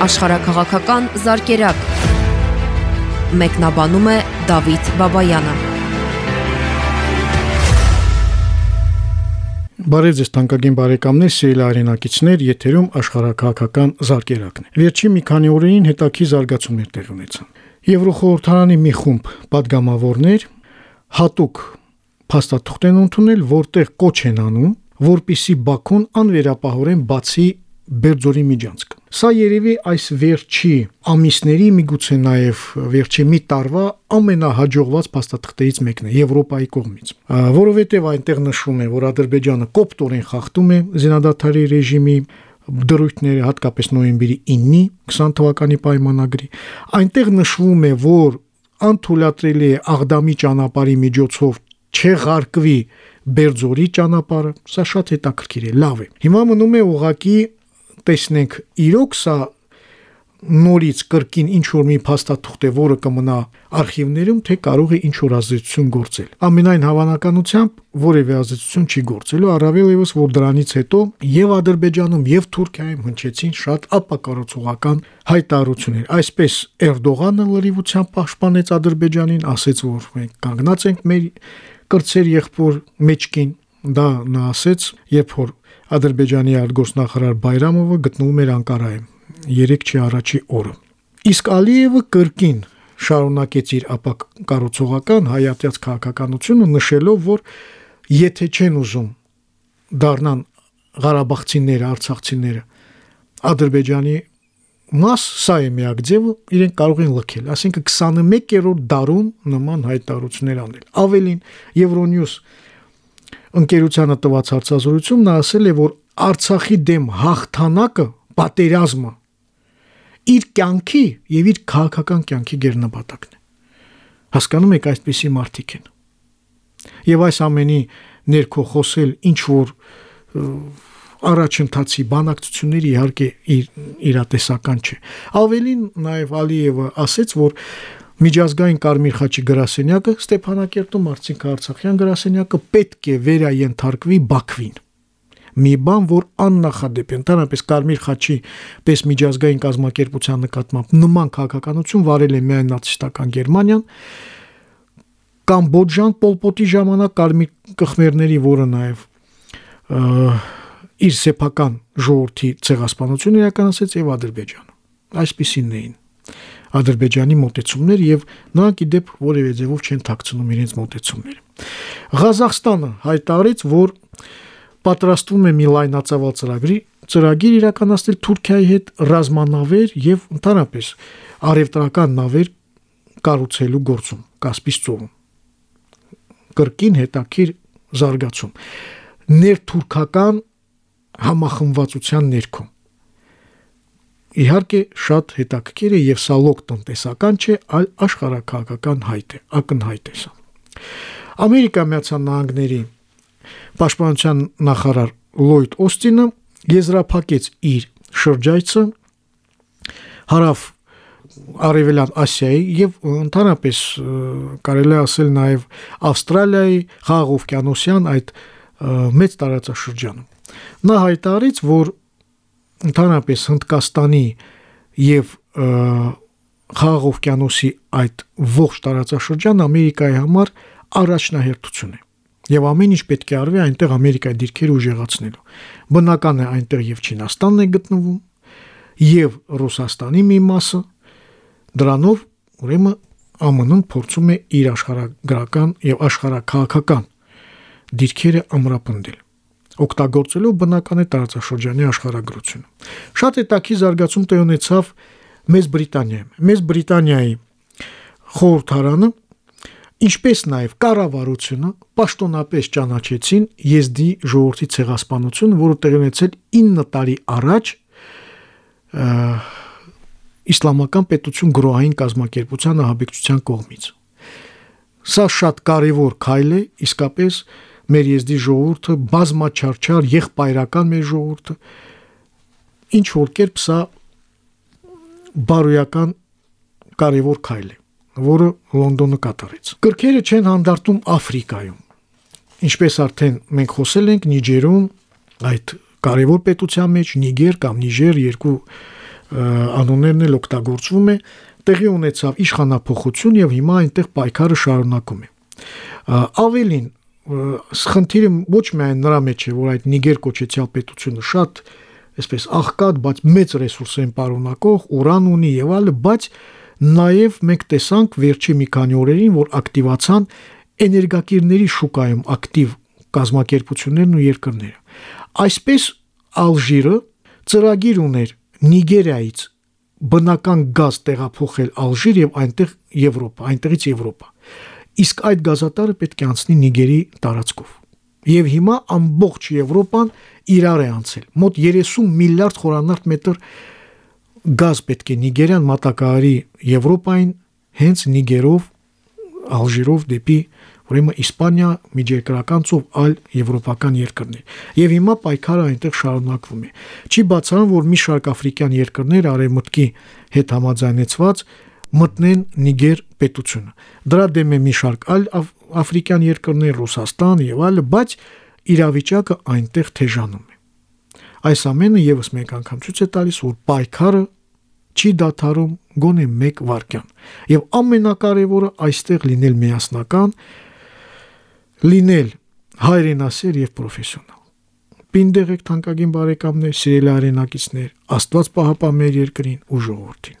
աշխարհակղական զարգերակ։ Մեկնաբանում է Դավիթ Բաբայանը։ Բարև ձեզ տանկագին բարեկամներ, սիրելի արենակիցներ, եթերում աշխարհակղական զարգերակն է։ Վերջին մի քանի օրերին հետաքի զարգացումներ տեղ ունեցան։ Եվրոխորհրդարանի մի խումբ падգամավորներ հատուկ փաստաթուղթ են ընդունել, որտեղ կոչ են անում, որպիսի Բաքուն անվերապահորեն բացի Բերձորի միջանց Սա երևի այս վերջի ամիսների, միգուցե նաև վերջի մի տարվա ամենահաջողված փաստաթղթերից մեկն է Եվրոպայի կողմից, որովհետև այնտեղ նշվում է, որ Ադրբեջանը կոպտորեն խախտում է զինադատարի ռեժիմի դրույթները հատկապես նոյեմբերի 9-ի 20 թվականի պայմանագրի այնտեղ նշվում է որ անթույլատրելի է աղդամի ճանապարհի միջոցով չեղարկվի Բերձորի ճանապարհը սա շատ հետաքրքիր է լավ է հիմա մնում է ուղակի տեսնենք իրոք սա նորից կրկին ինչ որ մի փաստաթուղթ է, որը կմնա արխիվներում, թե կարող է ինչ որ ազդեցություն գործել։ Ամենայն հավանականությամբ որևէ ազդեցություն չի գործելու, առավել եւս որ դրանից հետո եւ Ադրբեջանում եւ Թուրքիայում հնչեցին շատ ապակառուցողական հայտարարություններ։ Այսպես Էրդողանը լրիվությամբ պաշտպանեց Ադրբեջանին, ասաց, որ մենք կանգնած ենք մեր կրծեր եղբոր մեջքին, դա նա ասաց, երբ որ Ադրբեջանի արտգործնախարար Բայրամովը գտնվում էր Անկարայում 3 չի առաջի օրը։ Իսկ Ալիևը կրկին շարունակեց իր ապակառուցողական հայատյաց քաղաքականությունը նշելով, որ եթե չեն ուզում դառնան Ղարաբաղցիները, Արցախցիները Ադրբեջանի մաս սա է միակ ձևը իրենք կարող են լքել ասինքն 21-րդ դարում նման հայտարարություններ անել ավելին Euronews ընկերությանը տված հարցազրույցում նա ասել է, որ Արցախի դեմ հաղթանակը, պատերազմը իր կյանքի եւ իր քաղաքական կյանքի ղերնապատակն է։ Հասկանում եք այսպիսի մարդիկ են։ Եվ այս ամենի ներքո խոսել ինչ որ առաջընթացի բանակցությունների իհարկե իր իրատեսական չէ։ Ավելին նաև Ալիևը ասաց, որ Միջազգային Կարմիր խաչի գրասենյակը Ստեփանակերտում Արցինք Արցախյան գրասենյակը պետք է վերաենթարկվի Բաքվին։ Մի բան, որ աննախադեպ ընդհանրապես Կարմիր խաչի պես միջազգային կազմակերպության նկատմամբ նման քաղաքականություն վարել է միայն նացիստական Գերմանիան, Կամբոջան Պոլպոտի ժամանակ Կարմիր կխմերների, որը նաև իր սեփական ժողովրդի ցեղասպանությունը իրականացեց եւ Ադրբեջանը։ Այսպիսին էին Ադրբեջանի մոտեցումներ եւ նրանք իդեպ որևէ ձևով չեն ཐակցնում իրենց մոտեցումները։ Ղազախստանը հայտարարեց, որ պատրաստվում է մի լայնածավալ ծրագրի ծրագիր իրականացնել Թուրքիայի հետ ռազմանավեր եւ ընդհանրապես արևտրական նավեր կառուցելու գործում Կասպից ծովում։ Կրկին հետաքրիր զարգացում։ Ներթուրքական համախմբվածության ներքո Իհարկե շատ հետաքրքիր է եւ սա լոկ տնտեսական չէ, այլ աշխարհակաղակական հայտ է, ակնհայտ է սա։ Ամերիկա Միացյալ Նահանգների Պաշտպանության նախարար Լոյդ Օստինը եզրափակեց իր շրջայցը հարավ Արևելյան Ասիայի եւ ընդհանրապես կարելի ասել նաեւ Ավստրալիայի խաղաղօվկիանոսյան այդ մեծ տարածաշրջանում։ Նա հայտարարեց, որ ընդհանրապես Հնդկաստանի եւ Խաղաղօվկիանոսի այդ ողջ տարածաշրջան Ամերիկայի համար առաջնահերթություն է։ Եվ ամեն ինչ պետք է արվի այնտեղ Ամերիկայի դիրքերը ուժեղացնելու։ Բնական է այնտեղ եւ Չինաստանն է գտնվում, եւ Ռուսաստանի մի մասը դրանով ուրեմն ԱՄՆ-ն փորձում է իր աշխարհագրական եւ աշխարհակաղակական դիրքերը ամրապնդել օգտագործելով բնական է տարածաշրջանի աշխարհագրությունը։ Շատ հետաքի զարգացում տեղ ունեցավ Մեծ Բրիտանիայում։ Մեծ Բրիտանիայի խորհրդարանը ինչպես նաև կառավարությունը պաշտոնապես ճանաչեցին եզդի ժողովրդի ցեղասպանությունը, որը տեղի ունեցել 9 տարի առաջ իսլամական պետություն գրոհային կազմակերպության ահաբեկչության կողմից։ Սա շատ կարևոր քայլ է, իսկապես մեր եզդի ժողովուրդը բազմաչարչար եղբայրական մեր ժողովուրդը ինչ որ կերպ սա բարոյական կարևոր քայլ է որը Լոնդոնը կատարեց կրկերը չեն հանդարտում Աֆրիկայում ինչպես արդեն մենք խոսել ենք Նիջերում այդ կարևոր պետության մեջ Նիգեր կամ Նիժեր երկու անուններն էլ օգտագործվում է, տեղի ունեցավ իշխանապողություն եւ հիմա այնտեղ պայքարը շարունակում է։ Ավելին խնդիրը ոչ միայն նրա մեջ է, որ այդ Նիգեր կոչեցյալ պետությունը շատ այսպես աղքատ, բայց մեծ ռեսուրս են պարունակող, ուրան ունի եւ այլը, բայց նաև մենք տեսանք վերջի մի քանի օրերին, որ ակտիվացան էներգակիրների շուկայում ակտիվ կազմակերպություններն ու երկրները։ Այսպես Ալժիրը ծրագիր ուներ Նիգերիայից բնական գազ տեղափոխել Ալժիր եւ այնտեղ Եվրոպա, այնտեղից Եվրոպա։ Իսկ այդ գազատարը պետք է անցնի Նիգերի տարածքով։ Եվ հիմա ամբողջ Եվրոպան իրար է անցել։ Մոտ 30 միլիարդ խորանարդ մետր գազ պետք է Նիգերիան մատակարարի Եվրոպային հենց Նիգերով Ալժիրով դեպի ուրեմն Իսպանիա, միջերկրական ծով այլ եվրոպական երկրներ։ Եվ հիմա պայքարը այնտեղ շարունակվում է։ Չի բացառում, որ մի շարք աֆրիկյան երկրներ արևմուտքի հետ համաձայնեցված մտնեն Նիգեր պետությունը։ Դրա դեմ է մի շարք այլ աֆրիկյան երկրներ, Ռուսաստան եւ այլը, բայց իրավիճակը այնտեղ թեժանում է։ Այս ամենը եւս մեկ անգամ ցույց է տալիս, որ պայքարը չի դադարում գոնե 1 վարքյան։ Եվ ամենակարևորը այստեղ լինել միասնական, լինել հայրենասեր եւ պրոֆեսիոնալ։ Պինդեղ եք թանկագին բարեկամներ, սիրելի արենակիցներ, Աստված պահապան մեր երկրին ու ժողովրդին։